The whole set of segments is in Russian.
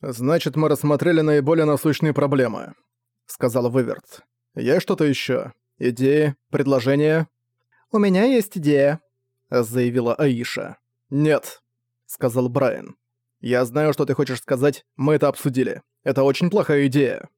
«Значит, мы рассмотрели наиболее насущные проблемы», — сказал Выверт. «Есть что-то еще? Идеи? Предложения?» «У меня есть идея», — заявила Аиша. «Нет», — сказал Брайан. «Я знаю, что ты хочешь сказать, мы это обсудили. Это очень плохая идея».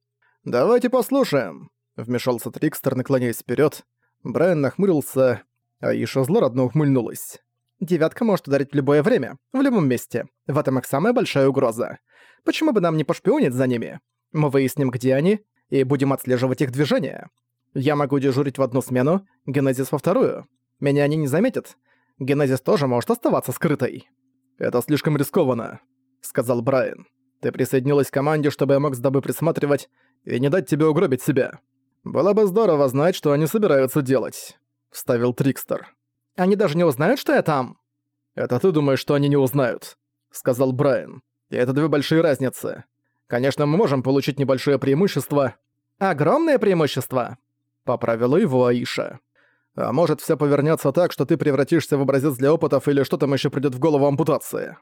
«Давайте послушаем», — вмешался Трикстер, наклоняясь вперед. Брайан нахмурился, Аиша злорадно ухмыльнулась. «Девятка может ударить в любое время, в любом месте. В этом их самая большая угроза. Почему бы нам не пошпионить за ними? Мы выясним, где они, и будем отслеживать их движения. Я могу дежурить в одну смену, Генезис во вторую. Меня они не заметят. Генезис тоже может оставаться скрытой». «Это слишком рискованно», — сказал Брайан. «Ты присоединилась к команде, чтобы я мог с тобой присматривать и не дать тебе угробить себя. Было бы здорово знать, что они собираются делать», — вставил Трикстер. «Они даже не узнают, что я там?» «Это ты думаешь, что они не узнают», — сказал Брайан. «И это две большие разницы. Конечно, мы можем получить небольшое преимущество». «Огромное преимущество», — поправила его Аиша. «А может, все повернется так, что ты превратишься в образец для опытов или что там еще придет в голову ампутации?»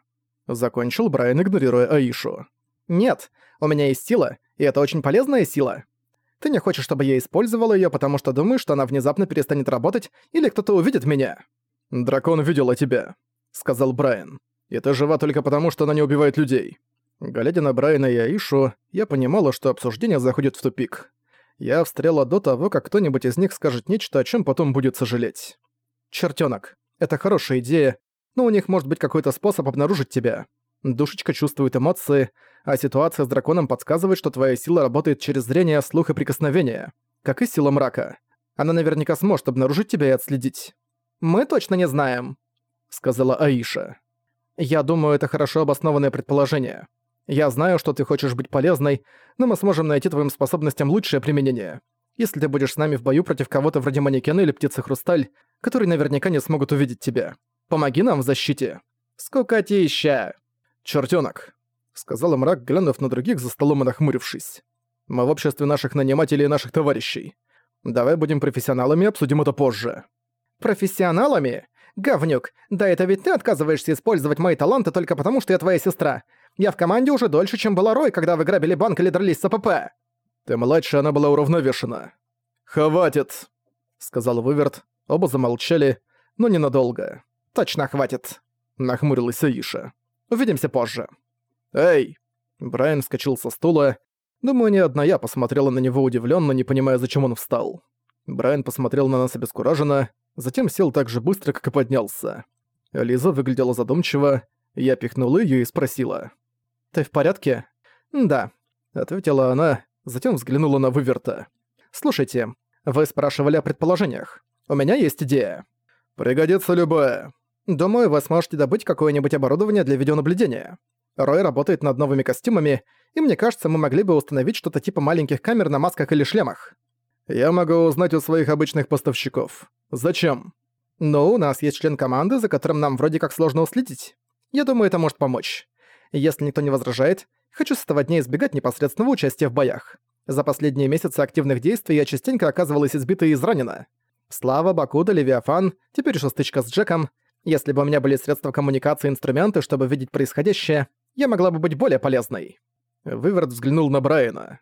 Закончил Брайан, игнорируя Аишу. «Нет, у меня есть сила, и это очень полезная сила. Ты не хочешь, чтобы я использовала её, потому что думаешь, что она внезапно перестанет работать, или кто-то увидит меня?» «Дракон видела тебя», — сказал Брайан. «И ты жива только потому, что она не убивает людей». Глядя на Брайана и Аишу, я понимала, что обсуждение заходит в тупик. Я встряла до того, как кто-нибудь из них скажет нечто, о чем потом будет сожалеть. «Чертёнок, это хорошая идея, но у них может быть какой-то способ обнаружить тебя. Душечка чувствует эмоции, а ситуация с драконом подсказывает, что твоя сила работает через зрение, слух и прикосновение, как и сила мрака. Она наверняка сможет обнаружить тебя и отследить. «Мы точно не знаем», — сказала Аиша. «Я думаю, это хорошо обоснованное предположение. Я знаю, что ты хочешь быть полезной, но мы сможем найти твоим способностям лучшее применение. Если ты будешь с нами в бою против кого-то вроде манекена или птицы Хрусталь, которые наверняка не смогут увидеть тебя. Помоги нам в защите». «Скукотища!» «Чертёнок», — сказал мрак, глянув на других за столом и нахмурившись. «Мы в обществе наших нанимателей и наших товарищей. Давай будем профессионалами и обсудим это позже». «Профессионалами? Говнюк, да это ведь ты отказываешься использовать мои таланты только потому, что я твоя сестра. Я в команде уже дольше, чем была Рой, когда вы грабили банк или дрались с АПП». «Ты младше, она была уравновешена». «Хватит», — сказал Выверт. Оба замолчали, но ненадолго. «Точно хватит», — нахмурилась Аиша. Увидимся позже». «Эй!» Брайан вскочил со стула. Думаю, не одна я посмотрела на него удивленно, не понимая, зачем он встал. Брайан посмотрел на нас обескураженно, затем сел так же быстро, как и поднялся. Лиза выглядела задумчиво, я пихнула ее и спросила. «Ты в порядке?» «Да», — ответила она, затем взглянула на выверта. «Слушайте, вы спрашивали о предположениях. У меня есть идея». «Пригодится любая», Думаю, вы сможете добыть какое-нибудь оборудование для видеонаблюдения. Рой работает над новыми костюмами, и мне кажется, мы могли бы установить что-то типа маленьких камер на масках или шлемах. Я могу узнать у своих обычных поставщиков. Зачем? Ну, у нас есть член команды, за которым нам вроде как сложно уследить. Я думаю, это может помочь. Если никто не возражает, хочу с этого дня избегать непосредственного участия в боях. За последние месяцы активных действий я частенько оказывалась избита и изранена. Слава, Бакуда, Левиафан, теперь еще стычка с Джеком — если бы у меня были средства коммуникации и инструменты, чтобы видеть происходящее, я могла бы быть более полезной». Выверт взглянул на Брайана.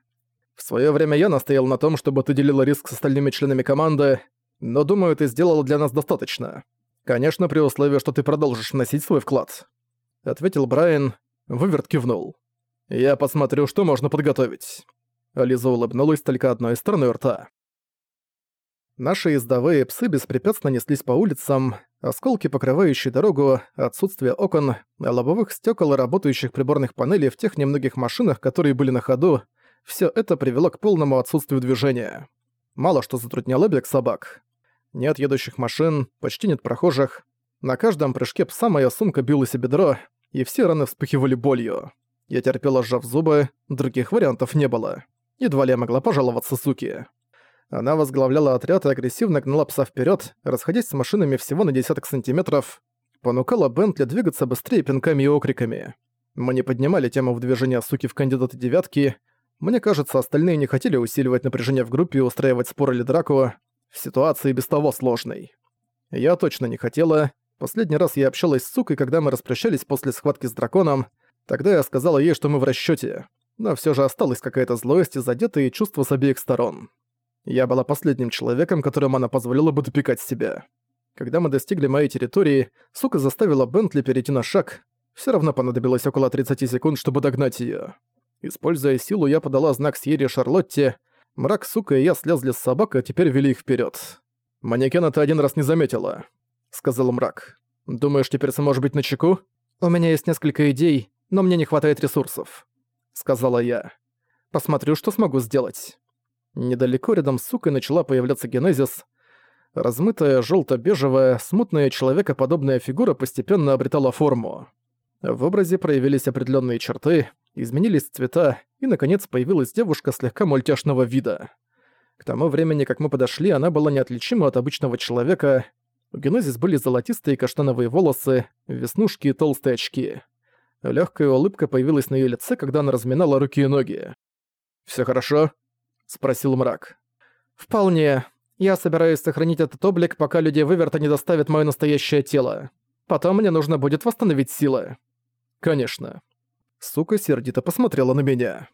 «В своё время я настоял на том, чтобы ты делила риск с остальными членами команды, но думаю, ты сделала для нас достаточно. Конечно, при условии, что ты продолжишь вносить свой вклад». Ответил Брайан. Выверт кивнул. «Я посмотрю, что можно подготовить». Лиза улыбнулась только одной стороной рта. Наши ездовые псы беспрепятственно неслись по улицам, осколки, покрывающие дорогу, отсутствие окон, лобовых стекол и работающих приборных панелей в тех немногих машинах, которые были на ходу, все это привело к полному отсутствию движения. Мало что затрудняло бег собак. Нет едущих машин, почти нет прохожих. На каждом прыжке пса моя сумка билась о бедро, и все раны вспыхивали болью. Я терпела, сжав зубы, других вариантов не было. Едва ли я могла пожаловаться суки. Она возглавляла отряд и агрессивно гнала пса вперед, расходясь с машинами всего на десяток сантиметров, понукала Бентли двигаться быстрее пинками и окриками. Мы не поднимали тему в движение суки в кандидаты девятки. Мне кажется, остальные не хотели усиливать напряжение в группе и устраивать спор или драку в ситуации без того сложной. Я точно не хотела. Последний раз я общалась с сукой, когда мы распрощались после схватки с драконом. Тогда я сказала ей, что мы в расчёте, но всё же осталась какая-то злость и задетые чувства с обеих сторон. Я была последним человеком, которому она позволила бы допекать себя. Когда мы достигли моей территории, сука заставила Бентли перейти на шаг. Всё равно понадобилось около 30 секунд, чтобы догнать её. Используя силу, я подала знак Сьерри и Шарлотте. Мрак, сука и я слезли с собак, а теперь вели их вперёд. «Манекена ты один раз не заметила», — сказал Мрак. «Думаешь, теперь сможешь быть начеку?» «У меня есть несколько идей, но мне не хватает ресурсов», — сказала я. «Посмотрю, что смогу сделать». Недалеко рядом с сукой начала появляться генезис. Размытая, желто бежевая смутная человекоподобная фигура постепенно обретала форму. В образе проявились определенные черты, изменились цвета, и, наконец, появилась девушка слегка мультяшного вида. К тому времени, как мы подошли, она была неотличима от обычного человека. У Генезис были золотистые каштановые волосы, веснушки и толстые очки. Легкая улыбка появилась на ее лице, когда она разминала руки и ноги. Все хорошо?» — спросил мрак. «Вполне. Я собираюсь сохранить этот облик, пока люди выверта не доставят мое настоящее тело. Потом мне нужно будет восстановить силы». «Конечно». Сука сердито посмотрела на меня.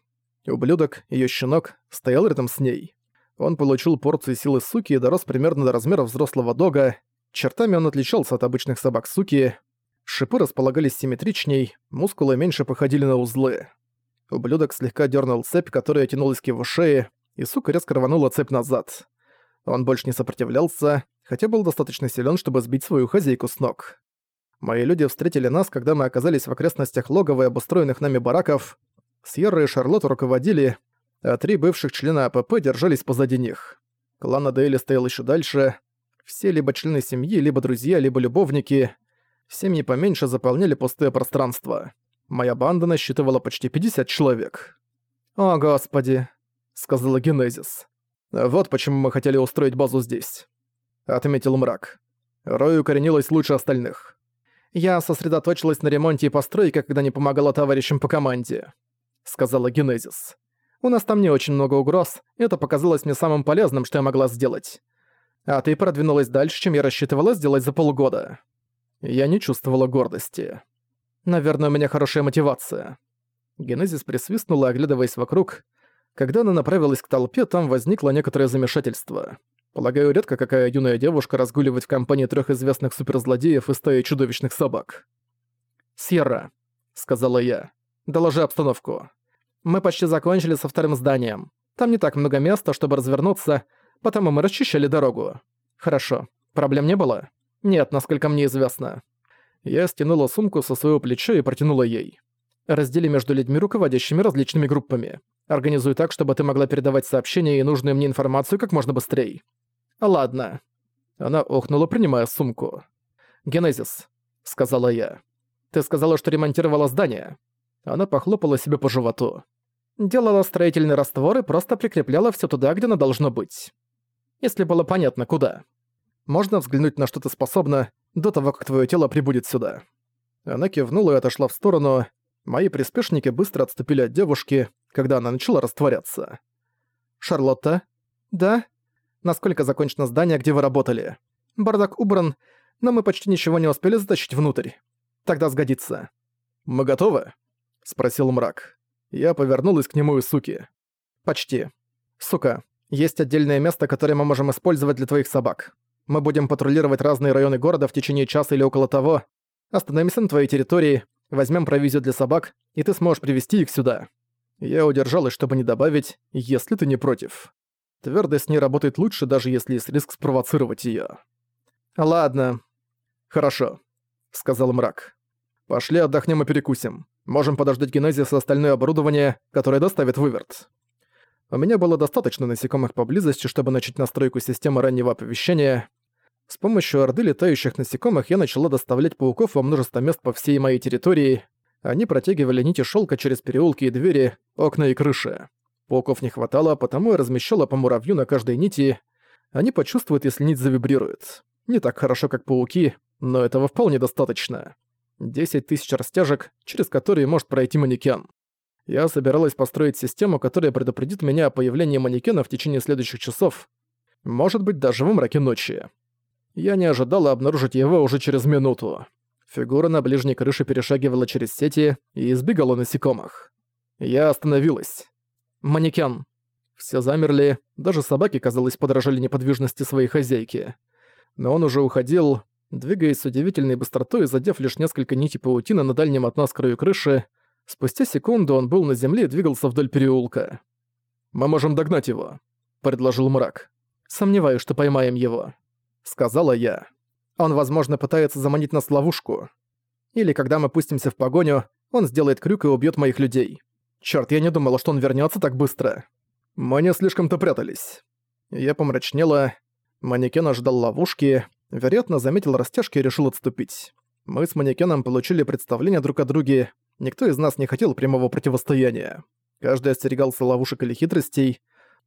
Ублюдок, ее щенок, стоял рядом с ней. Он получил порцию силы суки и дорос примерно до размера взрослого дога. Чертами он отличался от обычных собак суки. Шипы располагались симметричней, мускулы меньше походили на узлы. Ублюдок слегка дернул цепь, которая тянулась к его шее, и сука резко рванула цепь назад. Он больше не сопротивлялся, хотя был достаточно силен, чтобы сбить свою хозяйку с ног. Мои люди встретили нас, когда мы оказались в окрестностях логова и обустроенных нами бараков. Сьерра и Шарлотт руководили, а три бывших члена АПП держались позади них. Клан Адейли стоял еще дальше. Все либо члены семьи, либо друзья, либо любовники. Семьи поменьше заполняли пустое пространство. Моя банда насчитывала почти 50 человек. «О, господи», — сказала Генезис. «Вот почему мы хотели устроить базу здесь», — отметил мрак. Рой укоренилась лучше остальных. «Я сосредоточилась на ремонте и постройке, когда не помогала товарищам по команде», — сказала Генезис. У нас там не очень много угроз, это показалось мне самым полезным, что я могла сделать. А ты продвинулась дальше, чем я рассчитывала сделать за полгода. Я не чувствовала гордости. Наверное, у меня хорошая мотивация. Генезис присвистнула, оглядываясь вокруг. Когда она направилась к толпе, там возникло некоторое замешательство. Полагаю, редко какая юная девушка разгуливает в компании трех известных суперзлодеев и стаи чудовищных собак. «Сьерра», — сказала я, — «доложи обстановку». Мы почти закончили со вторым зданием. Там не так много места, чтобы развернуться, потому мы расчищали дорогу. Хорошо. Проблем не было? Нет, насколько мне известно. Я стянула сумку со своего плеча и протянула ей. Раздели между людьми, руководящими различными группами. Организуй так, чтобы ты могла передавать сообщения и нужную мне информацию как можно быстрее. Ладно. Она охнула, принимая сумку. «Генезис», — сказала я. «Ты сказала, что ремонтировала здание». Она похлопала себе по животу делала строительный раствор и просто прикрепляла все туда, где оно должно быть. Если было понятно, куда. Можно взглянуть на что ты способна до того, как твое тело прибудет сюда. Она кивнула и отошла в сторону. Мои приспешники быстро отступили от девушки, когда она начала растворяться. «Шарлотта?» «Да?» «Насколько закончено здание, где вы работали?» «Бардак убран, но мы почти ничего не успели затащить внутрь. Тогда сгодится». «Мы готовы?» — спросил мрак. Я повернулась к нему и суки. «Почти. Сука, есть отдельное место, которое мы можем использовать для твоих собак. Мы будем патрулировать разные районы города в течение часа или около того. Остановимся на твоей территории, возьмем провизию для собак, и ты сможешь привести их сюда». Я удержалась, чтобы не добавить «если ты не против». Твёрдость не работает лучше, даже если есть риск спровоцировать её. «Ладно». «Хорошо», — сказал мрак. «Пошли отдохнем и перекусим. Можем подождать генезис и остальное оборудование, которое доставит выверт. У меня было достаточно насекомых поблизости, чтобы начать настройку системы раннего оповещения. С помощью орды летающих насекомых я начала доставлять пауков во множество мест по всей моей территории. Они протягивали нити шелка через переулки и двери, окна и крыши. Пауков не хватало, потому я размещала по муравью на каждой нити. Они почувствуют, если нить завибрирует. Не так хорошо, как пауки, но этого вполне достаточно. 10 тысяч растяжек, через которые может пройти манекен. Я собиралась построить систему, которая предупредит меня о появлении манекена в течение следующих часов, может быть, даже в мраке ночи. Я не ожидала обнаружить его уже через минуту. Фигура на ближней крыше перешагивала через сети и избегала насекомых. Я остановилась. «Манекен». Все замерли, даже собаки, казалось, подражали неподвижности своей хозяйки. Но он уже уходил, двигаясь с удивительной быстротой, задев лишь несколько нитей паутины на дальнем от нас краю крыши. Спустя секунду он был на земле и двигался вдоль переулка. «Мы можем догнать его», — предложил мрак. «Сомневаюсь, что поймаем его», — сказала я. «Он, возможно, пытается заманить нас в ловушку. Или когда мы пустимся в погоню, он сделает крюк и убьет моих людей. Черт, я не думала, что он вернется так быстро». Мы не слишком-то прятались. Я помрачнела. Манекен ожидал ловушки, вероятно, заметил растяжки и решил отступить. Мы с манекеном получили представление друг о друге, никто из нас не хотел прямого противостояния. Каждый остерегался ловушек или хитростей.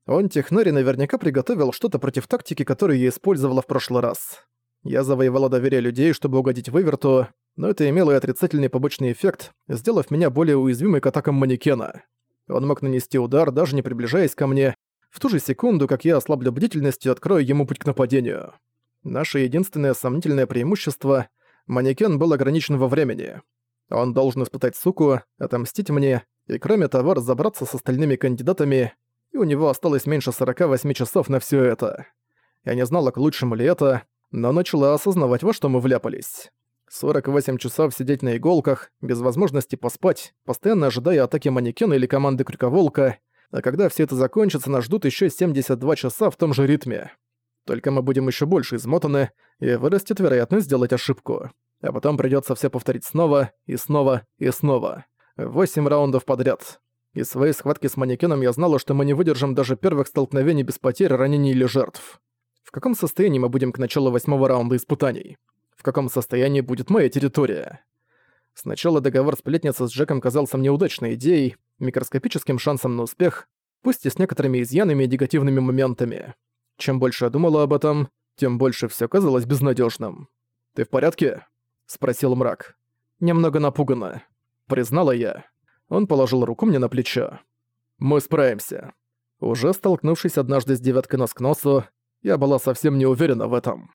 Он, технари, наверняка приготовил что-то против тактики, которую я использовала в прошлый раз. Я завоевала доверие людей, чтобы угодить Выверту, но это имело и отрицательный побочный эффект, сделав меня более уязвимой к атакам манекена. Он мог нанести удар, даже не приближаясь ко мне, в ту же секунду, как я ослаблю бдительность и открою ему путь к нападению. Наше единственное сомнительное преимущество — манекен был ограничен во времени. Он должен испытать суку, отомстить мне и, кроме того, разобраться с остальными кандидатами, и у него осталось меньше 48 часов на все это. Я не знала, к лучшему ли это, но начала осознавать, во что мы вляпались. 48 часов сидеть на иголках, без возможности поспать, постоянно ожидая атаки манекена или команды Крюковолка, а когда все это закончится, нас ждут еще 72 часа в том же ритме. Только мы будем еще больше измотаны, и вырастет вероятность сделать ошибку. А потом придется все повторить снова, и снова, и снова. Восемь раундов подряд. Из своей схватки с манекеном я знала, что мы не выдержим даже первых столкновений без потерь, ранений или жертв. В каком состоянии мы будем к началу восьмого раунда испытаний? В каком состоянии будет моя территория. Сначала договор сплетницы с Джеком казался мне удачной идеей, микроскопическим шансом на успех, пусть и с некоторыми изъянами и негативными моментами. Чем больше я думала об этом, тем больше все казалось безнадежным. «Ты в порядке?» — спросил мрак. «Немного напугана», — признала я. Он положил руку мне на плечо. «Мы справимся». Уже столкнувшись однажды с девяткой нос к носу, я была совсем не уверена в этом.